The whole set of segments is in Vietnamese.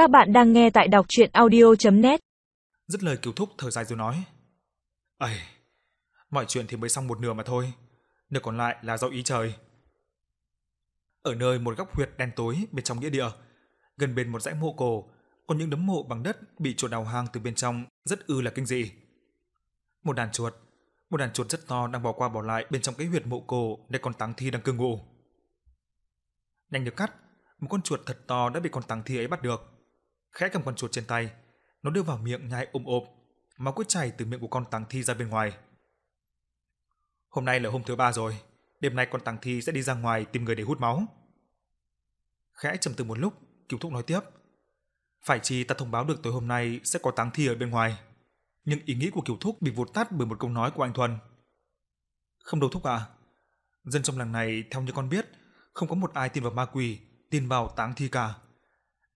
Các bạn đang nghe tại đọc chuyện audio.net Dứt lời cứu thúc thở dài rồi nói. Ây, mọi chuyện thì mới xong một nửa mà thôi, nửa còn lại là do ý trời. Ở nơi một góc huyệt đen tối bên trong nghĩa địa, gần bên một dãy mộ cổ, còn những đống mộ bằng đất bị chuột đào hang từ bên trong rất ư là kinh dị. Một đàn chuột, một đàn chuột rất to đang bỏ qua bỏ lại bên trong cái huyệt mộ cổ để con táng thi đang cư ngụ. Nhanh được cắt, một con chuột thật to đã bị con táng thi ấy bắt được. Khẽ cầm con chuột trên tay, nó đưa vào miệng nhai ôm ộp, máu cứ chảy từ miệng của con tàng thi ra bên ngoài. Hôm nay là hôm thứ ba rồi, đêm nay con tàng thi sẽ đi ra ngoài tìm người để hút máu. Khẽ trầm tư một lúc, Kiều Thúc nói tiếp. Phải chi ta thông báo được tối hôm nay sẽ có táng thi ở bên ngoài. Nhưng ý nghĩ của Kiều Thúc bị vụt tắt bởi một câu nói của anh Thuần. Không đâu Thúc à. Dân trong làng này theo như con biết, không có một ai tin vào ma quỷ, tin vào táng thi cả.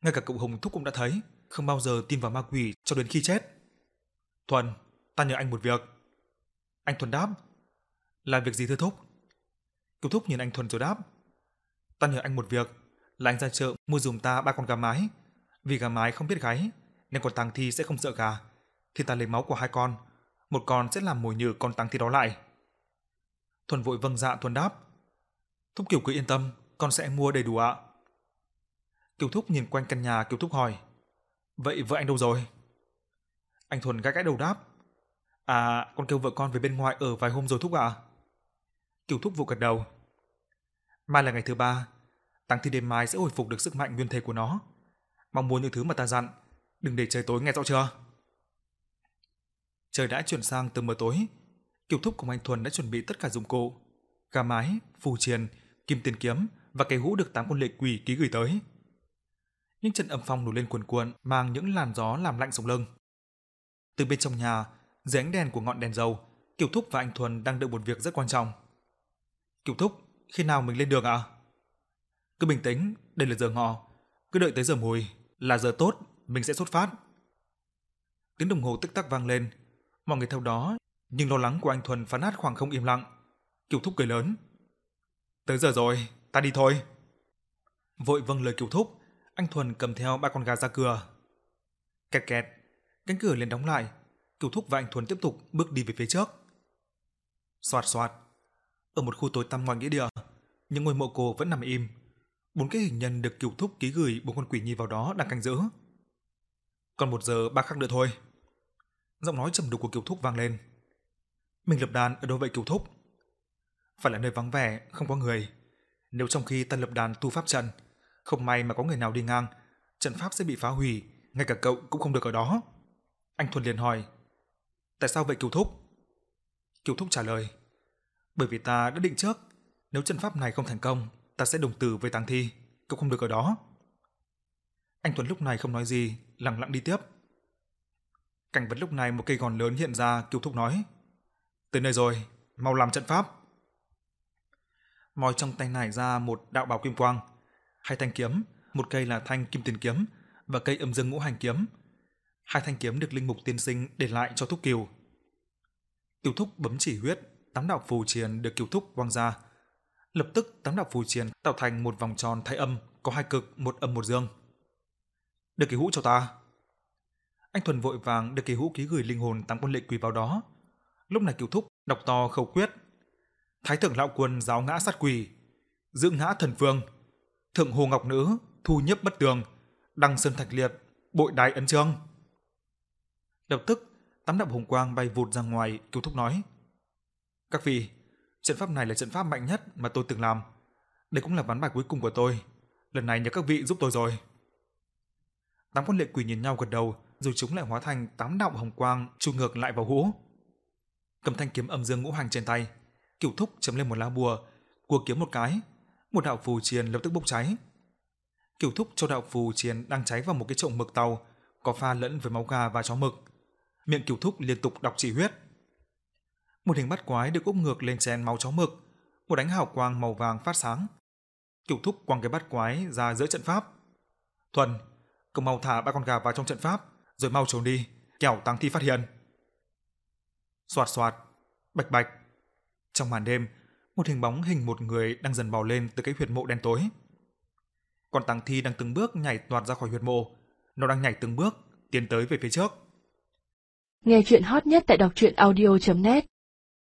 Ngay cả cậu Hùng Thúc cũng đã thấy, không bao giờ tin vào ma quỷ cho đến khi chết. Thuần, ta nhờ anh một việc. Anh Thuần đáp. Là việc gì thưa Thúc? Kiều Thúc nhìn anh Thuần rồi đáp. Ta nhờ anh một việc, là anh ra chợ mua dùm ta ba con gà mái. Vì gà mái không biết gáy, nên con tàng thi sẽ không sợ gà. Thì ta lấy máu của hai con, một con sẽ làm mồi nhử con tàng thi đó lại. Thuần vội vâng dạ Thuần đáp. Thúc Kiều cứ yên tâm, con sẽ mua đầy đủ ạ. Kiều Thúc nhìn quanh căn nhà Kiều Thúc hỏi. Vậy vợ anh đâu rồi? Anh Thuần gãi gãi đầu đáp. À, con kêu vợ con về bên ngoài ở vài hôm rồi Thúc ạ. À? Kiều Thúc vụ gật đầu. Mai là ngày thứ ba, Tăng thi đêm mai sẽ hồi phục được sức mạnh nguyên thể của nó. Mong muốn những thứ mà ta dặn, đừng để trời tối nghe rõ chưa? Trời đã chuyển sang từ mờ tối. Kiều Thúc cùng anh Thuần đã chuẩn bị tất cả dụng cụ. Gà mái, phù triền, kim tiền kiếm và cây hũ được tám con lệ quỷ ký gửi tới. Những trận âm phong nổi lên cuồn cuộn, mang những làn gió làm lạnh sống lưng. Từ bên trong nhà, dưới ánh đèn của ngọn đèn dầu, Kiều Thúc và anh Thuần đang đợi một việc rất quan trọng. Kiều Thúc, khi nào mình lên đường ạ? À? Cứ bình tĩnh, đây là giờ ngọ, cứ đợi tới giờ mùi là giờ tốt, mình sẽ xuất phát. Tiếng đồng hồ tích tắc vang lên, mọi người theo đó, nhưng lo lắng của anh Thuần phá nát khoảng không im lặng. Kiều Thúc cười lớn. Tới giờ rồi, ta đi thôi. Vội vâng lời Kiều Thúc, anh Thuần cầm theo ba con gà ra cửa. Kẹt kẹt, cánh cửa liền đóng lại, Cửu Thúc và anh Thuần tiếp tục bước đi về phía trước. Soạt soạt, ở một khu tối tăm ngoài nghĩa địa, những ngôi mộ cổ vẫn nằm im, Bốn cái hình nhân được Cửu Thúc ký gửi bốn con quỷ nhi vào đó đang canh giữ. Còn một giờ ba khắc nữa thôi. Giọng nói trầm đục của Cửu Thúc vang lên. Mình lập đàn ở đâu vậy Cửu Thúc? Phải là nơi vắng vẻ, không có người. Nếu trong khi ta lập đàn tu pháp trận, không may mà có người nào đi ngang, trận pháp sẽ bị phá hủy, ngay cả cậu cũng không được ở đó. Anh Thuần liền hỏi, tại sao vậy Kiều Thúc? Kiều Thúc trả lời, bởi vì ta đã định trước, nếu trận pháp này không thành công ta sẽ đồng tử với tăng Thi, cậu không được ở đó. Anh thuần lúc này không nói gì, lặng lặng đi tiếp. Cảnh vật lúc này một cây gòn lớn hiện ra, Kiều Thúc nói: "Tới nơi rồi, mau làm trận pháp." Moi trong tay nải ra một đạo bảo kim quang, hai thanh kiếm, một cây là thanh kim tiền kiếm và cây âm dương ngũ hành kiếm. Hai thanh kiếm được linh mục tiên sinh để lại cho Thúc Kiều. Kiều Thúc bấm chỉ huyết, tám đạo phù triền được Kiều Thúc quang ra, Lập tức tám đạo phù triền tạo thành một vòng tròn thái âm, có hai cực, một âm một dương. Đưa kỳ hũ cho ta. Anh Thuần vội vàng đưa kỳ hũ ký gửi linh hồn tám quân lệ quỷ vào đó. Lúc này Kiều Thúc đọc to khẩu quyết. Thái thượng lão quân giáo ngã sát quỷ, dưỡng ngã thần phương, thượng hồ ngọc nữ, thu nhấp bất tường, đăng sơn thạch liệt, bội đái ấn chương. Lập tức, tám đạo hồng quang bay vụt ra ngoài, cứu Thúc nói: "Các vị, Trận pháp này là trận pháp mạnh nhất mà tôi từng làm. Đây cũng là ván bài cuối cùng của tôi. Lần này nhờ các vị giúp tôi rồi. Tám con lệ quỷ nhìn nhau gật đầu, rồi chúng lại hóa thành tám đạo hồng quang chu ngược lại vào hũ. Cầm thanh kiếm âm dương ngũ hành trên tay, Cửu Thúc chấm lên một lá bùa, cua kiếm một cái, một đạo phù triền lập tức bốc cháy. Kiểu Thúc cho đạo phù triền đang cháy vào một cái chậu mực tàu, có pha lẫn với máu gà và chó mực. Miệng kiểu Thúc liên tục đọc chỉ huyết. Một hình bắt quái được úp ngược lên chén máu chó mực, một ánh hào quang màu vàng phát sáng. Kiểu thúc quăng cái bắt quái ra giữa trận pháp. Thuần, cậu mau thả ba con gà vào trong trận pháp, rồi mau trốn đi, kẻo tăng thi phát hiện. Soạt soạt, bạch bạch. Trong màn đêm, một hình bóng hình một người đang dần bò lên từ cái huyệt mộ đen tối. Còn tang thi đang từng bước nhảy toạt ra khỏi huyệt mộ, nó đang nhảy từng bước tiến tới về phía trước. Nghe chuyện hot nhất tại đọc truyện audio.net